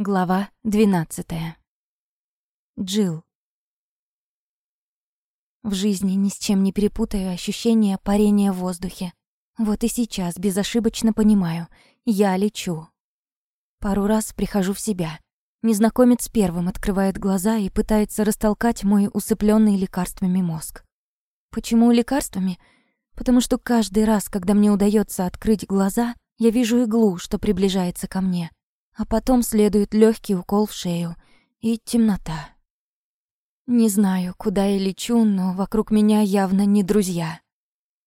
Глава 12. Джил. В жизни ни с чем не перепутаю ощущение парения в воздухе. Вот и сейчас безошибочно понимаю, я лечу. Пару раз прихожу в себя. Незнакомец первым открывает глаза и пытается растолкать мой усыпленный лекарствами мозг. Почему лекарствами? Потому что каждый раз, когда мне удается открыть глаза, я вижу иглу, что приближается ко мне — а потом следует легкий укол в шею и темнота. Не знаю, куда я лечу, но вокруг меня явно не друзья.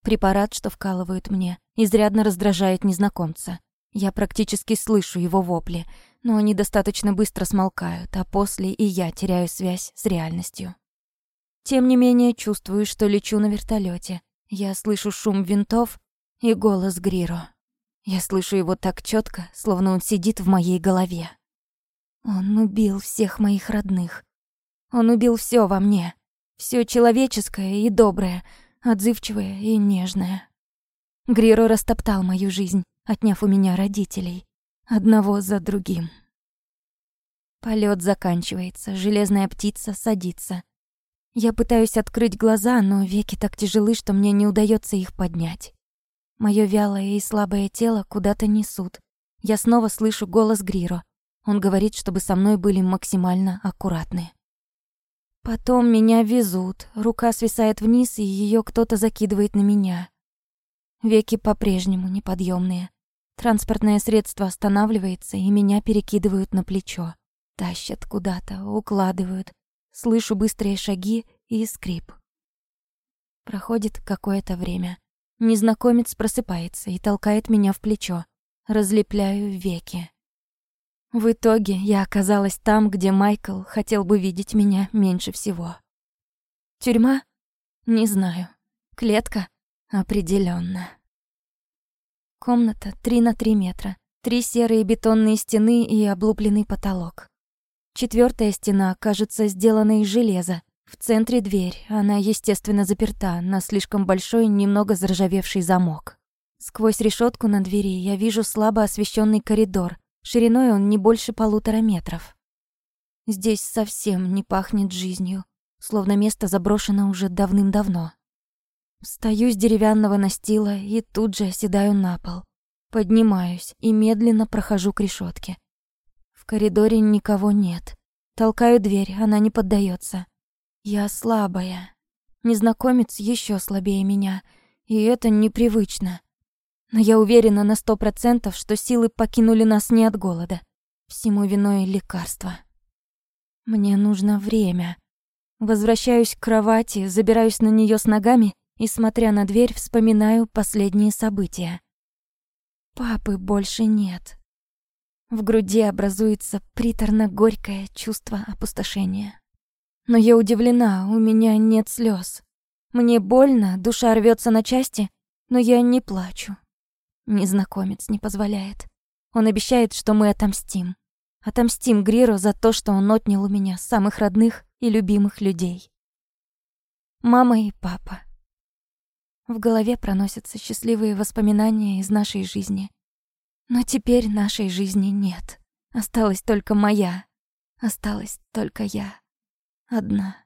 Препарат, что вкалывают мне, изрядно раздражает незнакомца. Я практически слышу его вопли, но они достаточно быстро смолкают, а после и я теряю связь с реальностью. Тем не менее, чувствую, что лечу на вертолете. Я слышу шум винтов и голос Гриро. Я слышу его так четко, словно он сидит в моей голове. Он убил всех моих родных. Он убил все во мне. все человеческое и доброе, отзывчивое и нежное. Гриро растоптал мою жизнь, отняв у меня родителей. Одного за другим. Полет заканчивается, железная птица садится. Я пытаюсь открыть глаза, но веки так тяжелы, что мне не удается их поднять. Моё вялое и слабое тело куда-то несут. Я снова слышу голос Гриро. Он говорит, чтобы со мной были максимально аккуратны. Потом меня везут, рука свисает вниз, и её кто-то закидывает на меня. Веки по-прежнему неподъемные. Транспортное средство останавливается, и меня перекидывают на плечо. Тащат куда-то, укладывают. Слышу быстрые шаги и скрип. Проходит какое-то время. Незнакомец просыпается и толкает меня в плечо. Разлепляю веки. В итоге я оказалась там, где Майкл хотел бы видеть меня меньше всего. Тюрьма? Не знаю. Клетка? определенно. Комната 3 на 3 метра. Три серые бетонные стены и облупленный потолок. Четвертая стена кажется сделана из железа, в центре дверь, она, естественно, заперта на слишком большой, немного заржавевший замок. Сквозь решетку на двери я вижу слабо освещенный коридор. Шириной он не больше полутора метров. Здесь совсем не пахнет жизнью, словно место заброшено уже давным-давно. Встаю с деревянного настила и тут же оседаю на пол. Поднимаюсь и медленно прохожу к решетке. В коридоре никого нет. Толкаю дверь, она не поддается. Я слабая. Незнакомец еще слабее меня, и это непривычно. Но я уверена на сто процентов, что силы покинули нас не от голода. Всему виной лекарство. Мне нужно время. Возвращаюсь к кровати, забираюсь на нее с ногами и, смотря на дверь, вспоминаю последние события. Папы больше нет. В груди образуется приторно-горькое чувство опустошения. Но я удивлена, у меня нет слез. Мне больно, душа рвется на части, но я не плачу. Незнакомец не позволяет. Он обещает, что мы отомстим. Отомстим Гриру за то, что он отнял у меня самых родных и любимых людей. Мама и папа. В голове проносятся счастливые воспоминания из нашей жизни. Но теперь нашей жизни нет. Осталась только моя. Осталась только я. Одна.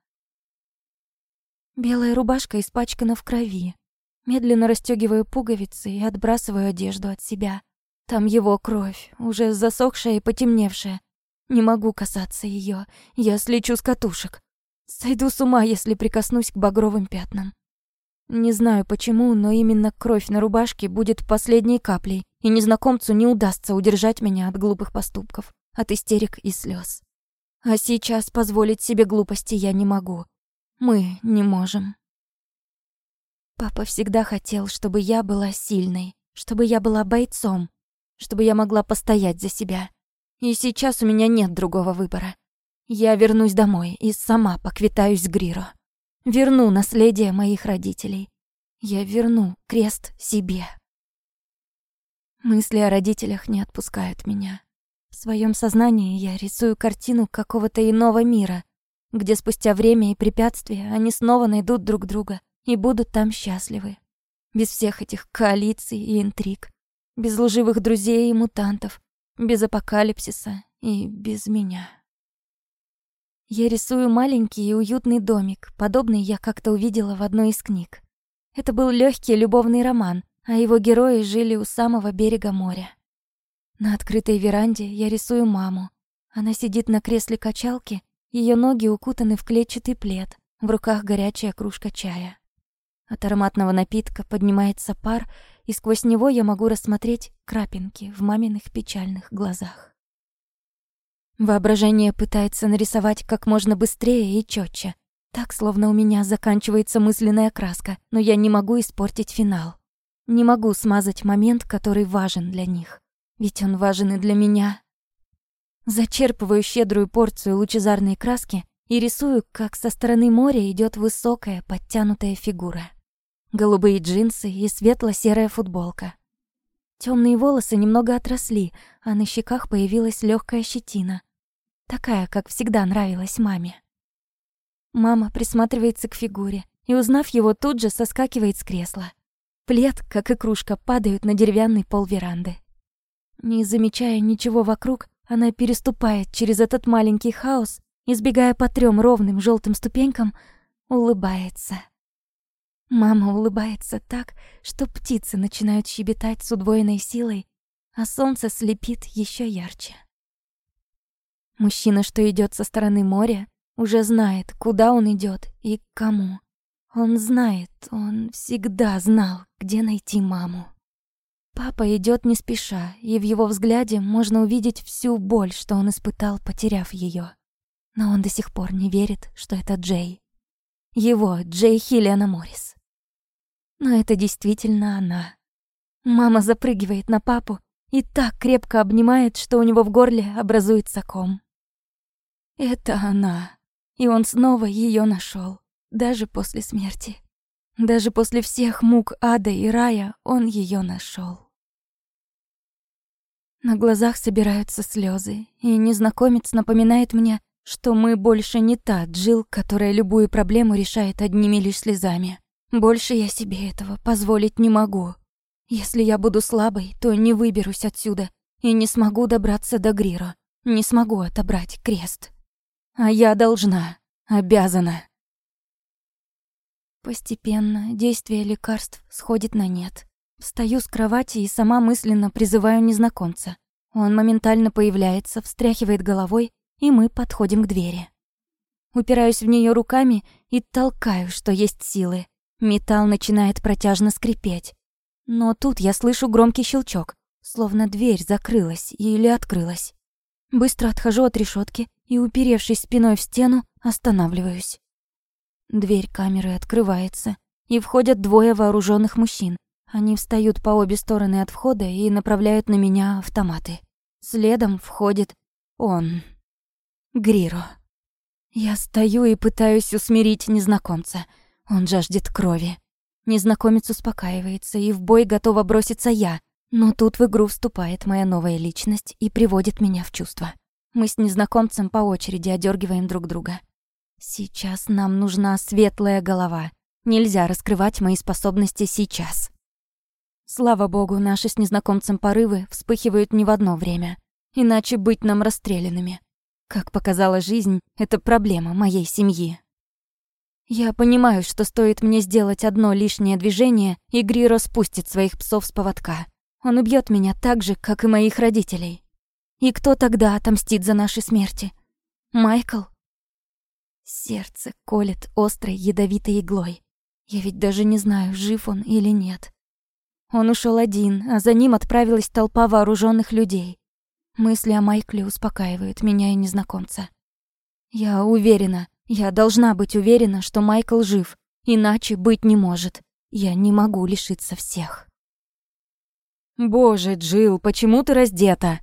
Белая рубашка испачкана в крови. Медленно расстёгиваю пуговицы и отбрасываю одежду от себя. Там его кровь, уже засохшая и потемневшая. Не могу касаться её, я слечу с катушек. Сойду с ума, если прикоснусь к багровым пятнам. Не знаю почему, но именно кровь на рубашке будет последней каплей, и незнакомцу не удастся удержать меня от глупых поступков, от истерик и слёз. А сейчас позволить себе глупости я не могу. Мы не можем. Папа всегда хотел, чтобы я была сильной, чтобы я была бойцом, чтобы я могла постоять за себя. И сейчас у меня нет другого выбора. Я вернусь домой и сама поквитаюсь с Гриро. Верну наследие моих родителей. Я верну крест себе. Мысли о родителях не отпускают меня. В своем сознании я рисую картину какого-то иного мира, где спустя время и препятствия они снова найдут друг друга и будут там счастливы. Без всех этих коалиций и интриг, без лживых друзей и мутантов, без апокалипсиса и без меня. Я рисую маленький и уютный домик, подобный я как-то увидела в одной из книг. Это был легкий любовный роман, а его герои жили у самого берега моря. На открытой веранде я рисую маму. Она сидит на кресле качалки, ее ноги укутаны в клетчатый плед, в руках горячая кружка чая. От ароматного напитка поднимается пар, и сквозь него я могу рассмотреть крапинки в маминых печальных глазах. Воображение пытается нарисовать как можно быстрее и четче, так, словно у меня заканчивается мысленная краска, но я не могу испортить финал. Не могу смазать момент, который важен для них. Ведь он важен и для меня. Зачерпываю щедрую порцию лучезарной краски и рисую, как со стороны моря идет высокая, подтянутая фигура. Голубые джинсы и светло-серая футболка. Темные волосы немного отросли, а на щеках появилась легкая щетина. Такая, как всегда нравилась маме. Мама присматривается к фигуре и, узнав его, тут же соскакивает с кресла. Плед, как и кружка, падают на деревянный пол веранды. Не замечая ничего вокруг, она переступает через этот маленький хаос, избегая по трем ровным желтым ступенькам, улыбается. Мама улыбается так, что птицы начинают щебетать с удвоенной силой, а солнце слепит еще ярче. Мужчина, что идет со стороны моря, уже знает, куда он идет и к кому. Он знает, он всегда знал, где найти маму. Папа идет не спеша, и в его взгляде можно увидеть всю боль, что он испытал, потеряв ее. Но он до сих пор не верит, что это Джей. Его, Джей Хиллиана Моррис. Но это действительно она. Мама запрыгивает на папу и так крепко обнимает, что у него в горле образуется ком. Это она. И он снова ее нашел, даже после смерти. Даже после всех мук ада и рая он ее нашел. На глазах собираются слезы, и незнакомец напоминает мне, что мы больше не та Джил, которая любую проблему решает одними лишь слезами. Больше я себе этого позволить не могу. Если я буду слабой, то не выберусь отсюда и не смогу добраться до Гриро, не смогу отобрать крест. А я должна, обязана. Постепенно действие лекарств сходит на нет. Встаю с кровати и сама мысленно призываю незнакомца. Он моментально появляется, встряхивает головой, и мы подходим к двери. Упираюсь в нее руками и толкаю, что есть силы. Металл начинает протяжно скрипеть. Но тут я слышу громкий щелчок, словно дверь закрылась или открылась. Быстро отхожу от решетки и, уперевшись спиной в стену, останавливаюсь. Дверь камеры открывается, и входят двое вооруженных мужчин. Они встают по обе стороны от входа и направляют на меня автоматы. Следом входит он. Гриро. Я стою и пытаюсь усмирить незнакомца. Он жаждет крови. Незнакомец успокаивается, и в бой готова броситься я. Но тут в игру вступает моя новая личность и приводит меня в чувство. Мы с незнакомцем по очереди одергиваем друг друга. Сейчас нам нужна светлая голова. Нельзя раскрывать мои способности сейчас. Слава богу, наши с незнакомцем порывы вспыхивают не в одно время. Иначе быть нам расстрелянными. Как показала жизнь, это проблема моей семьи. Я понимаю, что стоит мне сделать одно лишнее движение, и Гриро спустит своих псов с поводка. Он убьет меня так же, как и моих родителей. И кто тогда отомстит за наши смерти? Майкл? Сердце колет острой ядовитой иглой. Я ведь даже не знаю, жив он или нет. Он ушел один, а за ним отправилась толпа вооруженных людей. Мысли о Майкле успокаивают меня и незнакомца. Я уверена, я должна быть уверена, что Майкл жив, иначе быть не может. Я не могу лишиться всех. «Боже, Джил, почему ты раздета?»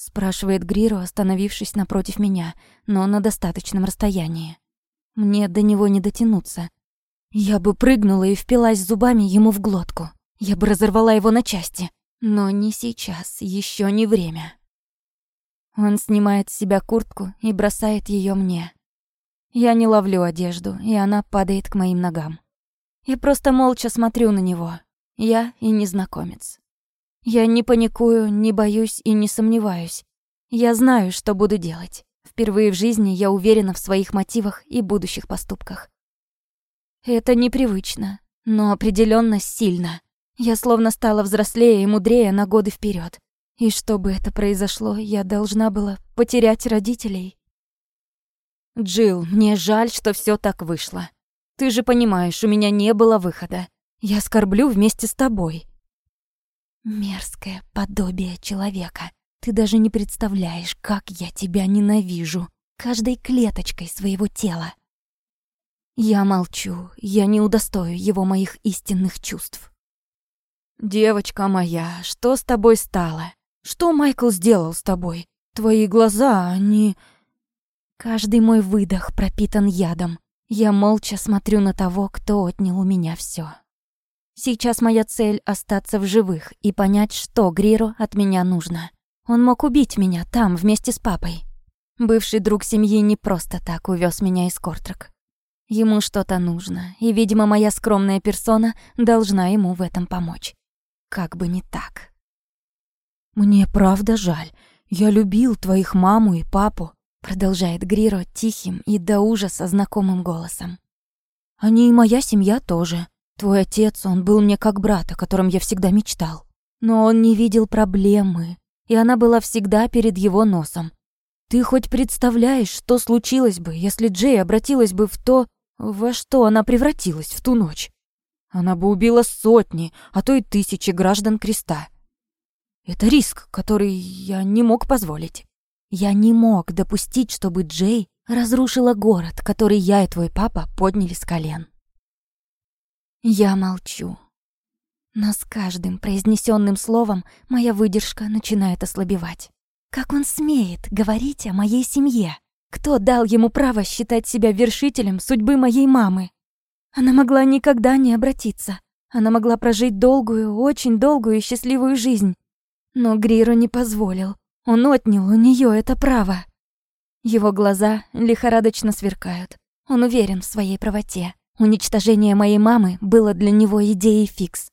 спрашивает Гриро, остановившись напротив меня, но на достаточном расстоянии. Мне до него не дотянуться. Я бы прыгнула и впилась зубами ему в глотку. Я бы разорвала его на части. Но не сейчас, еще не время. Он снимает с себя куртку и бросает ее мне. Я не ловлю одежду, и она падает к моим ногам. Я просто молча смотрю на него. Я и незнакомец. Я не паникую, не боюсь и не сомневаюсь. Я знаю, что буду делать. Впервые в жизни я уверена в своих мотивах и будущих поступках. Это непривычно, но определенно сильно. Я словно стала взрослее и мудрее на годы вперед. И чтобы это произошло, я должна была потерять родителей. Джил, мне жаль, что все так вышло. Ты же понимаешь, у меня не было выхода. Я скорблю вместе с тобой. Мерзкое подобие человека. Ты даже не представляешь, как я тебя ненавижу. Каждой клеточкой своего тела. Я молчу, я не удостою его моих истинных чувств. «Девочка моя, что с тобой стало? Что Майкл сделал с тобой? Твои глаза, они...» Каждый мой выдох пропитан ядом. Я молча смотрю на того, кто отнял у меня все. Сейчас моя цель — остаться в живых и понять, что Гриру от меня нужно. Он мог убить меня там, вместе с папой. Бывший друг семьи не просто так увез меня из Кортрак. Ему что-то нужно, и, видимо, моя скромная персона должна ему в этом помочь. Как бы не так. «Мне правда жаль. Я любил твоих маму и папу», продолжает Гриро тихим и до ужаса знакомым голосом. «Они и моя семья тоже. Твой отец, он был мне как брат, о котором я всегда мечтал. Но он не видел проблемы, и она была всегда перед его носом. Ты хоть представляешь, что случилось бы, если Джей обратилась бы в то, во что она превратилась в ту ночь? Она бы убила сотни, а то и тысячи граждан Креста. Это риск, который я не мог позволить. Я не мог допустить, чтобы Джей разрушила город, который я и твой папа подняли с колен. Я молчу. Но с каждым произнесенным словом моя выдержка начинает ослабевать. Как он смеет говорить о моей семье? Кто дал ему право считать себя вершителем судьбы моей мамы? Она могла никогда не обратиться. Она могла прожить долгую, очень долгую и счастливую жизнь. Но Гриру не позволил. Он отнял у нее это право. Его глаза лихорадочно сверкают. Он уверен в своей правоте. Уничтожение моей мамы было для него идеей фикс.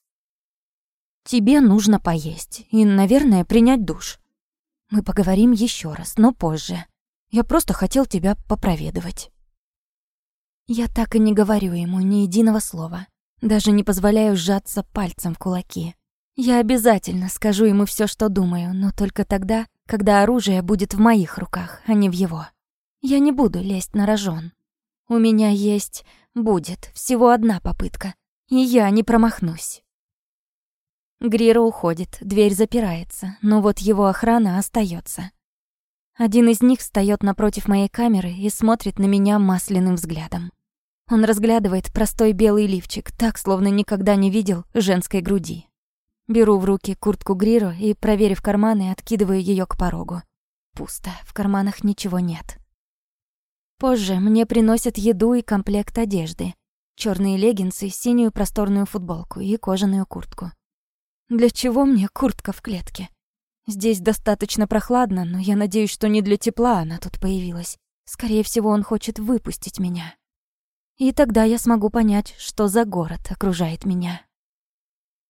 Тебе нужно поесть и, наверное, принять душ. Мы поговорим еще раз, но позже. Я просто хотел тебя попроведывать. Я так и не говорю ему ни единого слова. Даже не позволяю сжаться пальцем в кулаки. Я обязательно скажу ему все, что думаю, но только тогда, когда оружие будет в моих руках, а не в его. Я не буду лезть на рожон. У меня есть, будет, всего одна попытка, и я не промахнусь. Грира уходит, дверь запирается, но вот его охрана остается. Один из них встает напротив моей камеры и смотрит на меня масляным взглядом. Он разглядывает простой белый лифчик, так, словно никогда не видел женской груди. Беру в руки куртку Гриро и, проверив карманы, откидываю ее к порогу. Пусто, в карманах ничего нет. Позже мне приносят еду и комплект одежды. черные леггинсы, синюю просторную футболку и кожаную куртку. Для чего мне куртка в клетке? Здесь достаточно прохладно, но я надеюсь, что не для тепла она тут появилась. Скорее всего, он хочет выпустить меня. И тогда я смогу понять, что за город окружает меня.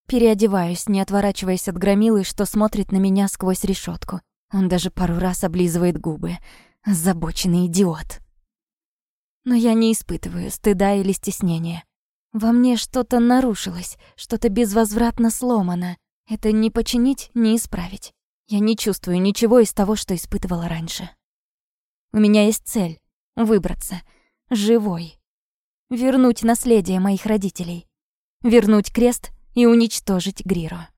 Переодеваюсь, не отворачиваясь от громилы, что смотрит на меня сквозь решетку. Он даже пару раз облизывает губы. Забоченный идиот. Но я не испытываю стыда или стеснения. Во мне что-то нарушилось, что-то безвозвратно сломано. Это не починить, не исправить. Я не чувствую ничего из того, что испытывала раньше. У меня есть цель — выбраться. Живой, вернуть наследие моих родителей, вернуть крест и уничтожить Гриро.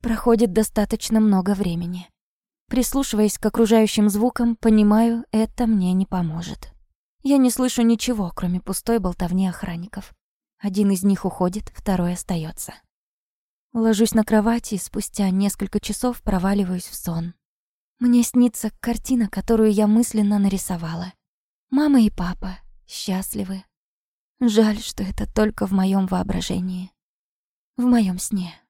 Проходит достаточно много времени. Прислушиваясь к окружающим звукам, понимаю, это мне не поможет. Я не слышу ничего, кроме пустой болтовни охранников. Один из них уходит, второй остается. Ложусь на кровать и спустя несколько часов проваливаюсь в сон. Мне снится картина, которую я мысленно нарисовала. Мама и папа, счастливы. Жаль, что это только в моем воображении. В моем сне.